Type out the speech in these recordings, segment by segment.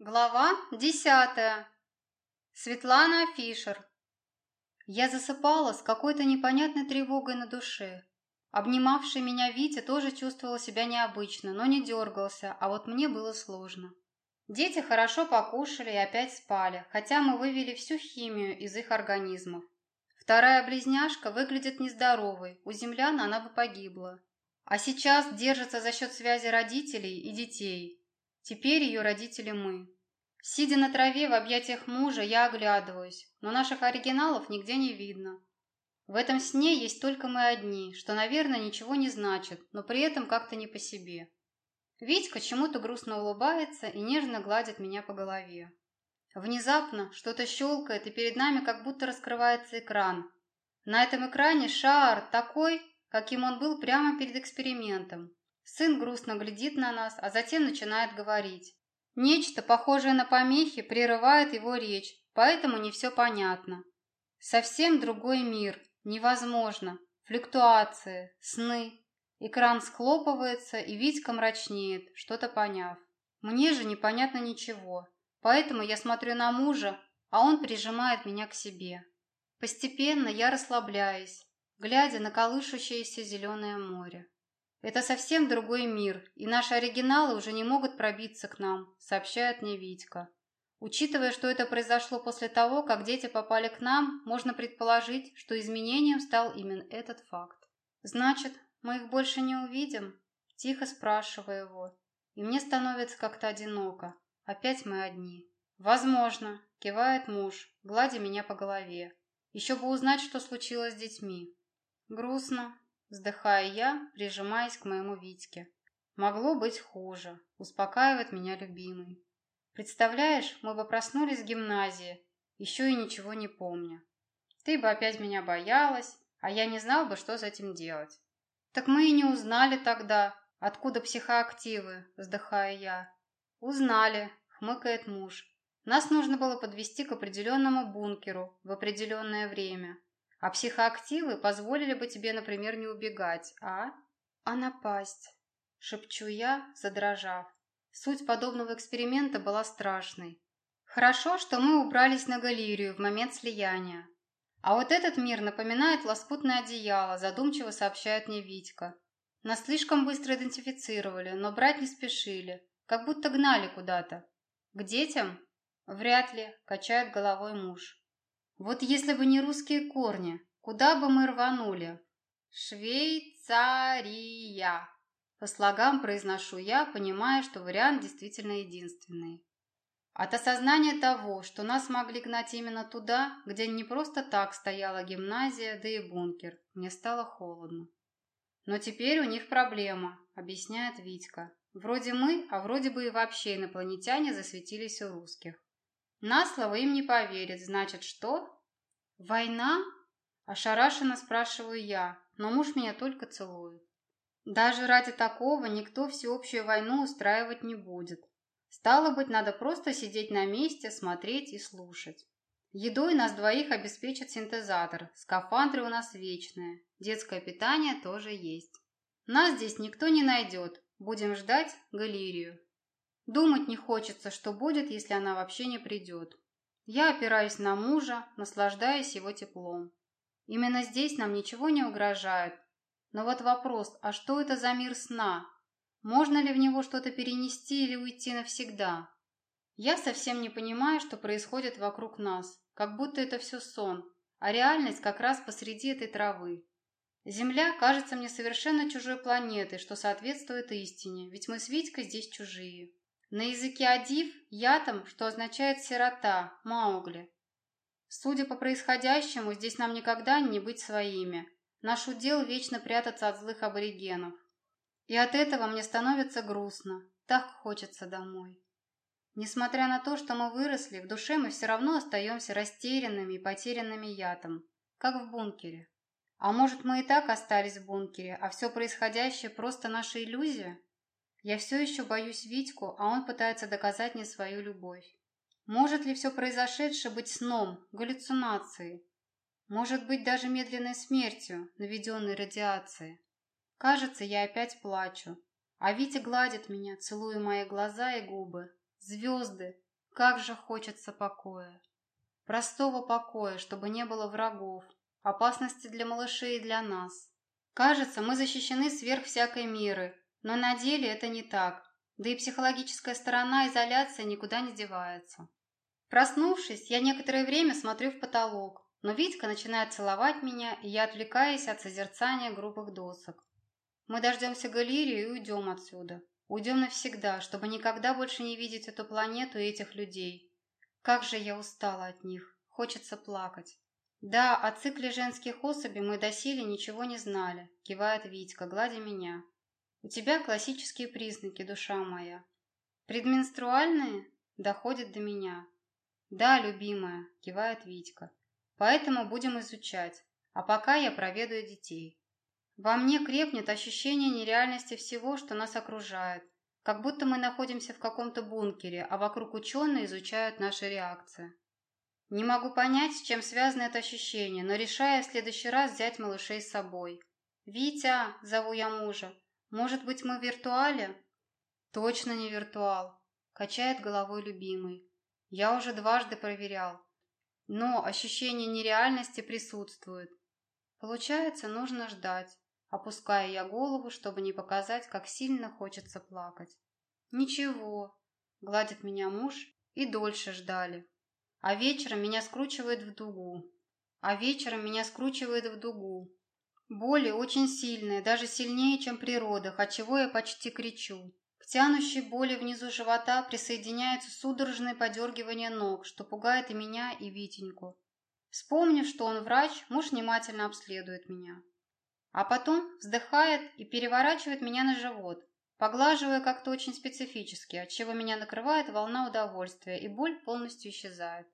Глава десятая. Светлана Фишер. Я засыпала с какой-то непонятной тревогой на душе. Обнимавший меня Витя тоже чувствовал себя необычно, но не дергался, а вот мне было сложно. Дети хорошо покушали и опять спали, хотя мы вывели всю химию из их организмов. Вторая близняшка выглядит нездоровой, у землян она бы погибла. А сейчас держится за счет связи родителей и детей, Теперь ее родители мы. Сидя на траве в объятиях мужа, я оглядываюсь, но наших оригиналов нигде не видно. В этом сне есть только мы одни, что, наверное, ничего не значит, но при этом как-то не по себе. Витька чему-то грустно улыбается и нежно гладит меня по голове. Внезапно что-то щелкает, и перед нами как будто раскрывается экран. На этом экране шар такой, каким он был прямо перед экспериментом. Сын грустно глядит на нас, а затем начинает говорить. Нечто, похожее на помехи, прерывает его речь, поэтому не все понятно. Совсем другой мир, невозможно. Флюктуации, сны. Экран схлопывается, и Витька мрачнеет, что-то поняв. Мне же непонятно ничего, поэтому я смотрю на мужа, а он прижимает меня к себе. Постепенно я расслабляюсь, глядя на колышущееся зеленое море. Это совсем другой мир, и наши оригиналы уже не могут пробиться к нам, сообщает мне Витька. Учитывая, что это произошло после того, как дети попали к нам, можно предположить, что изменением стал именно этот факт. Значит, мы их больше не увидим? Тихо спрашиваю его. И мне становится как-то одиноко. Опять мы одни. Возможно, кивает муж, гладя меня по голове. Еще бы узнать, что случилось с детьми. Грустно, Вздыхая я, прижимаясь к моему Витьке. Могло быть хуже, успокаивает меня любимый. Представляешь, мы бы проснулись в гимназии, еще и ничего не помня. Ты бы опять меня боялась, а я не знал бы, что с этим делать. Так мы и не узнали тогда, откуда психоактивы, вздыхая я. Узнали, хмыкает муж. Нас нужно было подвести к определенному бункеру в определенное время. А психоактивы позволили бы тебе, например, не убегать, а? А напасть, шепчу я, задрожав. Суть подобного эксперимента была страшной. Хорошо, что мы убрались на галерию в момент слияния. А вот этот мир напоминает лоскутное одеяло, задумчиво сообщает мне Витька. Нас слишком быстро идентифицировали, но брать не спешили, как будто гнали куда-то. К детям? Вряд ли, качает головой муж. Вот если бы не русские корни, куда бы мы рванули? Швейцария. По слогам произношу я, понимая, что вариант действительно единственный. От осознания того, что нас могли гнать именно туда, где не просто так стояла гимназия, да и бункер, мне стало холодно. Но теперь у них проблема, объясняет Витька. Вроде мы, а вроде бы и вообще инопланетяне засветились у русских. На слово им не поверят, значит что? Война? Ошарашенно спрашиваю я, но муж меня только целует. Даже ради такого никто всеобщую войну устраивать не будет. Стало быть, надо просто сидеть на месте, смотреть и слушать. Едой нас двоих обеспечит синтезатор, скафандры у нас вечные, детское питание тоже есть. Нас здесь никто не найдет, будем ждать галерию. Думать не хочется, что будет, если она вообще не придет. Я опираюсь на мужа, наслаждаясь его теплом. Именно здесь нам ничего не угрожает. Но вот вопрос, а что это за мир сна? Можно ли в него что-то перенести или уйти навсегда? Я совсем не понимаю, что происходит вокруг нас, как будто это все сон, а реальность как раз посреди этой травы. Земля кажется мне совершенно чужой планетой, что соответствует истине, ведь мы с Витькой здесь чужие. На языке адив – ятом, что означает «сирота», «маугли». Судя по происходящему, здесь нам никогда не быть своими. Наш удел вечно прятаться от злых аборигенов. И от этого мне становится грустно. Так хочется домой. Несмотря на то, что мы выросли, в душе мы все равно остаемся растерянными и потерянными ятом, как в бункере. А может, мы и так остались в бункере, а все происходящее просто наша иллюзия? Я все еще боюсь Витьку, а он пытается доказать мне свою любовь. Может ли все произошедшее быть сном, галлюцинацией? Может быть, даже медленной смертью, наведенной радиацией? Кажется, я опять плачу. А Витя гладит меня, целуя мои глаза и губы. Звезды, Как же хочется покоя. Простого покоя, чтобы не было врагов, опасности для малышей и для нас. Кажется, мы защищены сверх всякой меры, но на деле это не так, да и психологическая сторона изоляции никуда не девается. Проснувшись, я некоторое время смотрю в потолок, но Витька начинает целовать меня, и я отвлекаюсь от созерцания грубых досок. Мы дождемся галерии и уйдем отсюда. Уйдем навсегда, чтобы никогда больше не видеть эту планету и этих людей. Как же я устала от них. Хочется плакать. Да, о цикле женских особей мы доселе ничего не знали, кивает Витька, гладя меня. У тебя классические признаки, душа моя. Предменструальные? Доходит до меня. Да, любимая, кивает Витька. Поэтому будем изучать. А пока я проведаю детей. Во мне крепнет ощущение нереальности всего, что нас окружает. Как будто мы находимся в каком-то бункере, а вокруг ученые изучают наши реакции. Не могу понять, с чем связано это ощущение, но решаю в следующий раз взять малышей с собой. «Витя!» – зову я мужа. «Может быть, мы в виртуале?» «Точно не виртуал», – качает головой любимый. «Я уже дважды проверял. Но ощущение нереальности присутствует. Получается, нужно ждать опуская я голову, чтобы не показать, как сильно хочется плакать. «Ничего», — гладит меня муж, и дольше ждали. А вечером меня скручивает в дугу. А вечером меня скручивает в дугу. Боли очень сильные, даже сильнее, чем при родах, отчего я почти кричу. К тянущей боли внизу живота присоединяется судорожное подергивание ног, что пугает и меня, и Витеньку. Вспомнив, что он врач, муж внимательно обследует меня. А потом вздыхает и переворачивает меня на живот, поглаживая как-то очень специфически, отчего меня накрывает волна удовольствия, и боль полностью исчезает.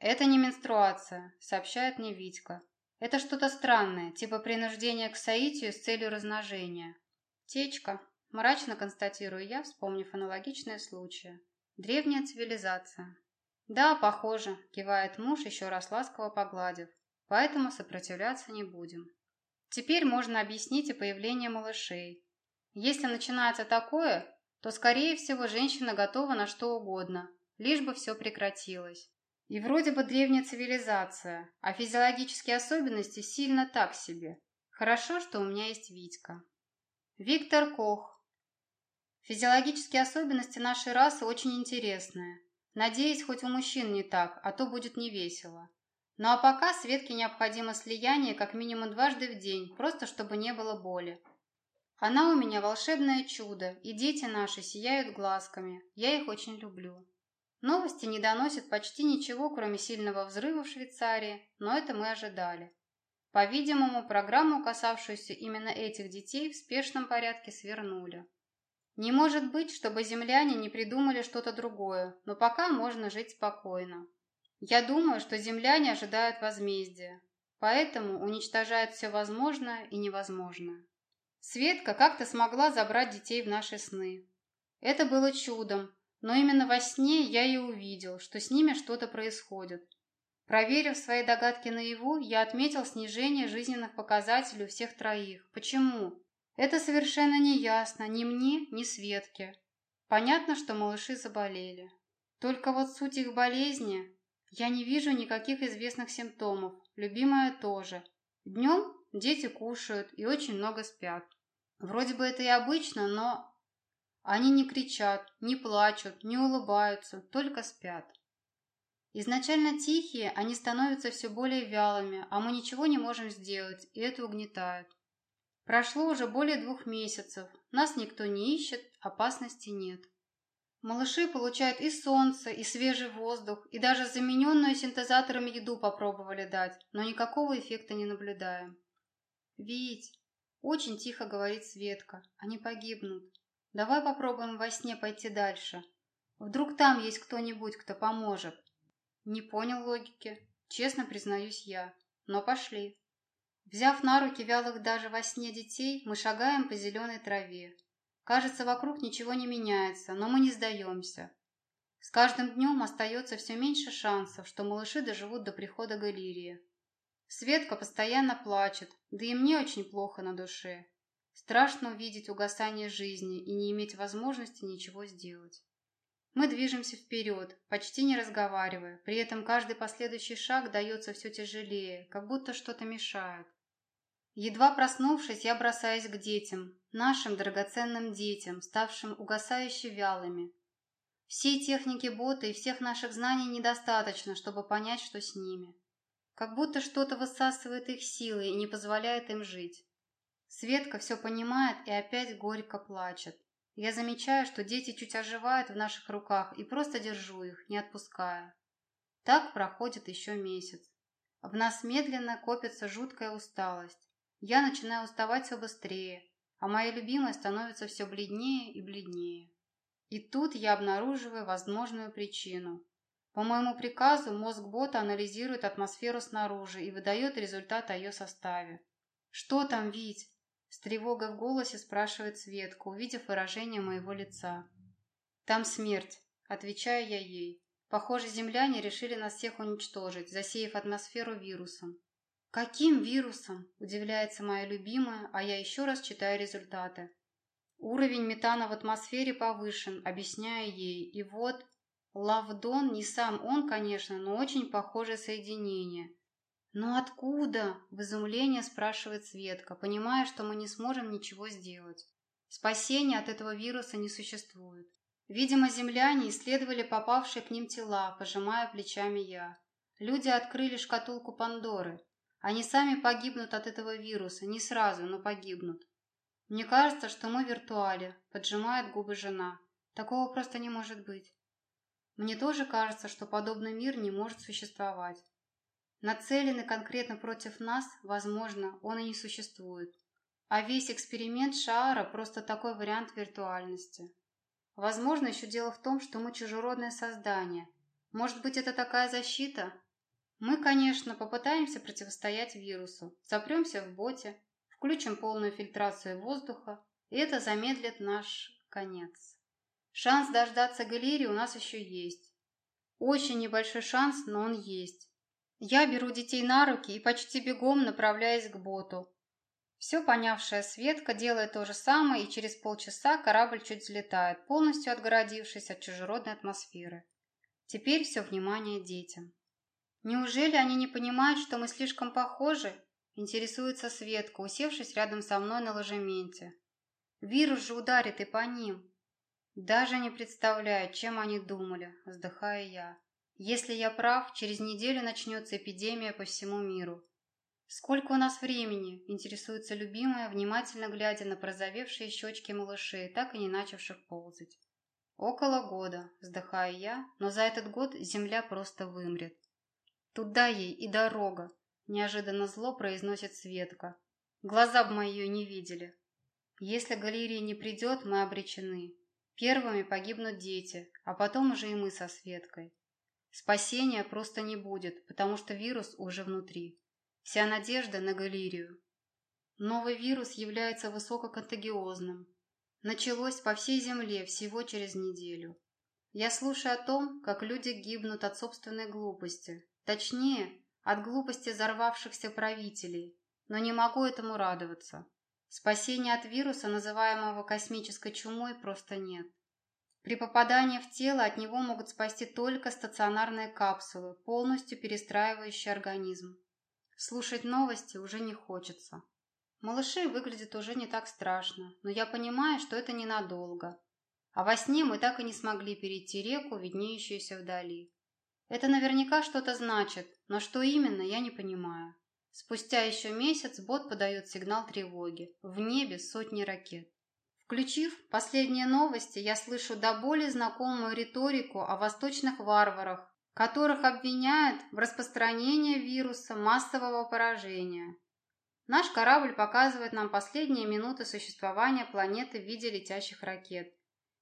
«Это не менструация», — сообщает мне Витька. «Это что-то странное, типа принуждения к соитию с целью размножения». «Течка», — мрачно констатирую я, вспомнив аналогичные случаи. «Древняя цивилизация». «Да, похоже», — кивает муж, еще раз ласково погладив. «Поэтому сопротивляться не будем». Теперь можно объяснить и появление малышей. Если начинается такое, то, скорее всего, женщина готова на что угодно, лишь бы все прекратилось. И вроде бы древняя цивилизация, а физиологические особенности сильно так себе. Хорошо, что у меня есть Витька. Виктор Кох. Физиологические особенности нашей расы очень интересные. Надеюсь, хоть у мужчин не так, а то будет невесело. Ну а пока Светке необходимо слияние как минимум дважды в день, просто чтобы не было боли. Она у меня волшебное чудо, и дети наши сияют глазками. Я их очень люблю. Новости не доносят почти ничего, кроме сильного взрыва в Швейцарии, но это мы ожидали. По-видимому, программу, касавшуюся именно этих детей, в спешном порядке свернули. Не может быть, чтобы земляне не придумали что-то другое, но пока можно жить спокойно. Я думаю, что земляне ожидают возмездия, поэтому уничтожают все возможное и невозможное. Светка как-то смогла забрать детей в наши сны. Это было чудом, но именно во сне я и увидел, что с ними что-то происходит. Проверив свои догадки наяву, я отметил снижение жизненных показателей у всех троих. Почему? Это совершенно не ясно ни мне, ни Светке. Понятно, что малыши заболели. Только вот суть их болезни я не вижу никаких известных симптомов. Любимая тоже. Днем дети кушают и очень много спят. Вроде бы это и обычно, но... Они не кричат, не плачут, не улыбаются, только спят. Изначально тихие, они становятся все более вялыми, а мы ничего не можем сделать, и это угнетает. Прошло уже более двух месяцев, нас никто не ищет, опасности нет. Малыши получают и солнце, и свежий воздух, и даже замененную синтезатором еду попробовали дать, но никакого эффекта не наблюдаем. «Вить!» – очень тихо говорит Светка. «Они погибнут. Давай попробуем во сне пойти дальше. Вдруг там есть кто-нибудь, кто поможет». Не понял логики. Честно признаюсь я. Но пошли. Взяв на руки вялых даже во сне детей, мы шагаем по зеленой траве. Кажется, вокруг ничего не меняется, но мы не сдаемся. С каждым днем остается все меньше шансов, что малыши доживут до прихода Галерии. Светка постоянно плачет, да и мне очень плохо на душе. Страшно увидеть угасание жизни и не иметь возможности ничего сделать. Мы движемся вперед, почти не разговаривая, при этом каждый последующий шаг дается все тяжелее, как будто что-то мешает. Едва проснувшись, я бросаюсь к детям, нашим драгоценным детям, ставшим угасающе вялыми. Всей техники бота и всех наших знаний недостаточно, чтобы понять, что с ними. Как будто что-то высасывает их силы и не позволяет им жить. Светка все понимает и опять горько плачет. Я замечаю, что дети чуть оживают в наших руках и просто держу их, не отпуская. Так проходит еще месяц. В нас медленно копится жуткая усталость. Я начинаю уставать все быстрее, а моя любимая становится все бледнее и бледнее. И тут я обнаруживаю возможную причину. По моему приказу мозг бота анализирует атмосферу снаружи и выдает результат о ее составе. «Что там, Вить?» С тревогой в голосе спрашивает Светка, увидев выражение моего лица. «Там смерть», — отвечаю я ей. «Похоже, земляне решили нас всех уничтожить, засеяв атмосферу вирусом». «Каким вирусом?» – удивляется моя любимая, а я еще раз читаю результаты. Уровень метана в атмосфере повышен, объясняю ей. И вот, Лавдон, не сам он, конечно, но очень похожее соединение. «Но откуда?» – в изумлении спрашивает Светка, понимая, что мы не сможем ничего сделать. Спасения от этого вируса не существует. Видимо, земляне исследовали попавшие к ним тела, пожимая плечами я. Люди открыли шкатулку Пандоры. Они сами погибнут от этого вируса, не сразу, но погибнут. Мне кажется, что мы в виртуале, поджимает губы жена. Такого просто не может быть. Мне тоже кажется, что подобный мир не может существовать. Нацеленный конкретно против нас, возможно, он и не существует. А весь эксперимент Шаара – просто такой вариант виртуальности. Возможно, еще дело в том, что мы чужеродное создание. Может быть, это такая защита? Мы, конечно, попытаемся противостоять вирусу, запремся в боте, включим полную фильтрацию воздуха, и это замедлит наш конец. Шанс дождаться галереи у нас еще есть. Очень небольшой шанс, но он есть. Я беру детей на руки и почти бегом направляюсь к боту. Все понявшая Светка делает то же самое, и через полчаса корабль чуть взлетает, полностью отгородившись от чужеродной атмосферы. Теперь все внимание детям. Неужели они не понимают, что мы слишком похожи? Интересуется Светка, усевшись рядом со мной на ложементе. Вирус же ударит и по ним. Даже не представляю, чем они думали, вздыхая я. Если я прав, через неделю начнется эпидемия по всему миру. Сколько у нас времени? Интересуется любимая, внимательно глядя на прозовевшие щечки малышей, так и не начавших ползать. Около года, вздыхаю я, но за этот год земля просто вымрет. Туда ей и дорога, неожиданно зло произносит Светка. Глаза бы мои ее не видели. Если галерея не придет, мы обречены. Первыми погибнут дети, а потом уже и мы со Светкой. Спасения просто не будет, потому что вирус уже внутри. Вся надежда на галерию. Новый вирус является высококонтагиозным. Началось по всей Земле всего через неделю. Я слушаю о том, как люди гибнут от собственной глупости. Точнее, от глупости взорвавшихся правителей. Но не могу этому радоваться. Спасения от вируса, называемого космической чумой, просто нет. При попадании в тело от него могут спасти только стационарные капсулы, полностью перестраивающие организм. Слушать новости уже не хочется. Малыши выглядят уже не так страшно, но я понимаю, что это ненадолго. А во сне мы так и не смогли перейти реку, виднеющуюся вдали. Это наверняка что-то значит, но что именно, я не понимаю. Спустя еще месяц бот подает сигнал тревоги. В небе сотни ракет. Включив последние новости, я слышу до боли знакомую риторику о восточных варварах, которых обвиняют в распространении вируса массового поражения. Наш корабль показывает нам последние минуты существования планеты в виде летящих ракет.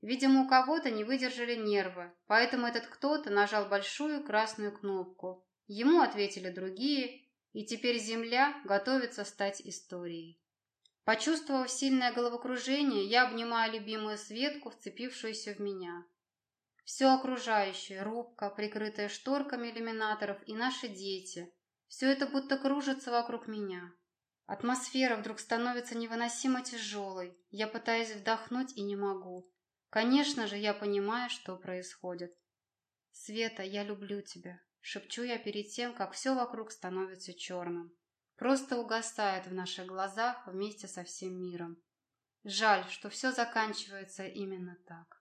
Видимо, у кого-то не выдержали нервы, поэтому этот кто-то нажал большую красную кнопку. Ему ответили другие, и теперь Земля готовится стать историей. Почувствовав сильное головокружение, я обнимаю любимую Светку, вцепившуюся в меня. Все окружающее, рубка, прикрытая шторками иллюминаторов и наши дети, все это будто кружится вокруг меня. Атмосфера вдруг становится невыносимо тяжелой. Я пытаюсь вдохнуть и не могу. Конечно же, я понимаю, что происходит. «Света, я люблю тебя», — шепчу я перед тем, как все вокруг становится черным. Просто угасает в наших глазах вместе со всем миром. Жаль, что все заканчивается именно так.